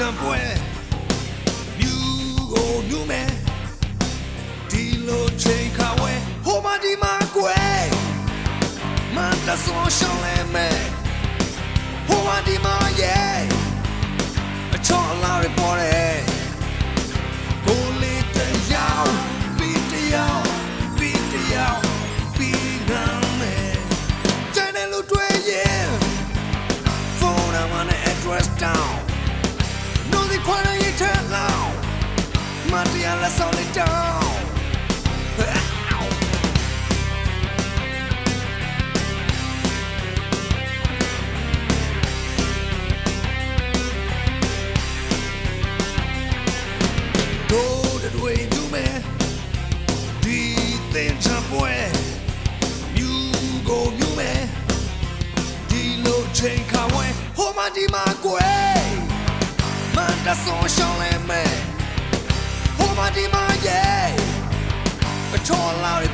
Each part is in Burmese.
ချံပွဲမြူကိုမြူမဲဒီလိုချိန်ခါဝဲဟိုမဒီမကွယ်မန်တဆောရှောင်းလဲမဲဟိုမဒီမရဲ့အချောလာရပေါ်တယ်ကိုလေးတယောက်ပြီးတယောက်ပြီးတယောက်ပြီးနာမဲကျန်တဲ့လူတွေရဲ့ phone number and address down tên cha boy You go you man ဒီလိုချိန်ခါဝဲဟိုမဒီမကွယ်မန်တဆောရှောင်းလဲမဲဟိုမဒီမရဲ့အချောလာရ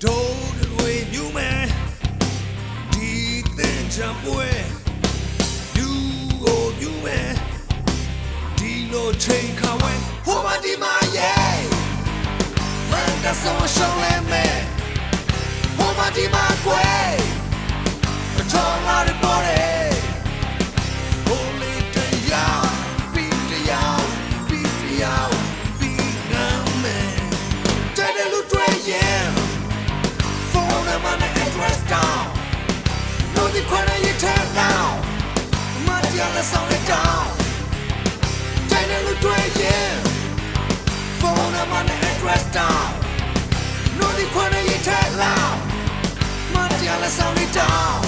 Don't wait, you man. ဒီတဲ့ချံပွဲလူကိုယူမယ်ဒီလိုချိန်ခါဝဲဟိုမဒီမရဲ့မန်တဆောရှောင်းလဲမယ်ဟိုမဒီမကွယ် Matia let's on it down China lu tue yin Phone number and address down No the corner you turn now Matia let's on it down